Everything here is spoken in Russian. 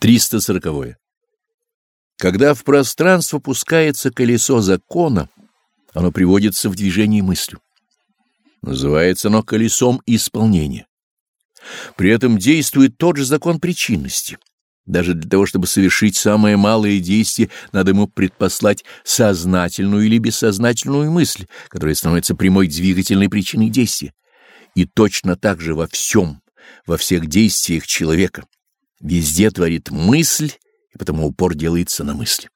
340. Когда в пространство пускается колесо закона, оно приводится в движение мыслью. Называется оно колесом исполнения. При этом действует тот же закон причинности. Даже для того, чтобы совершить самое малое действие, надо ему предпослать сознательную или бессознательную мысль, которая становится прямой двигательной причиной действия. И точно так же во всем, во всех действиях человека. Везде творит мысль, и потому упор делается на мысли.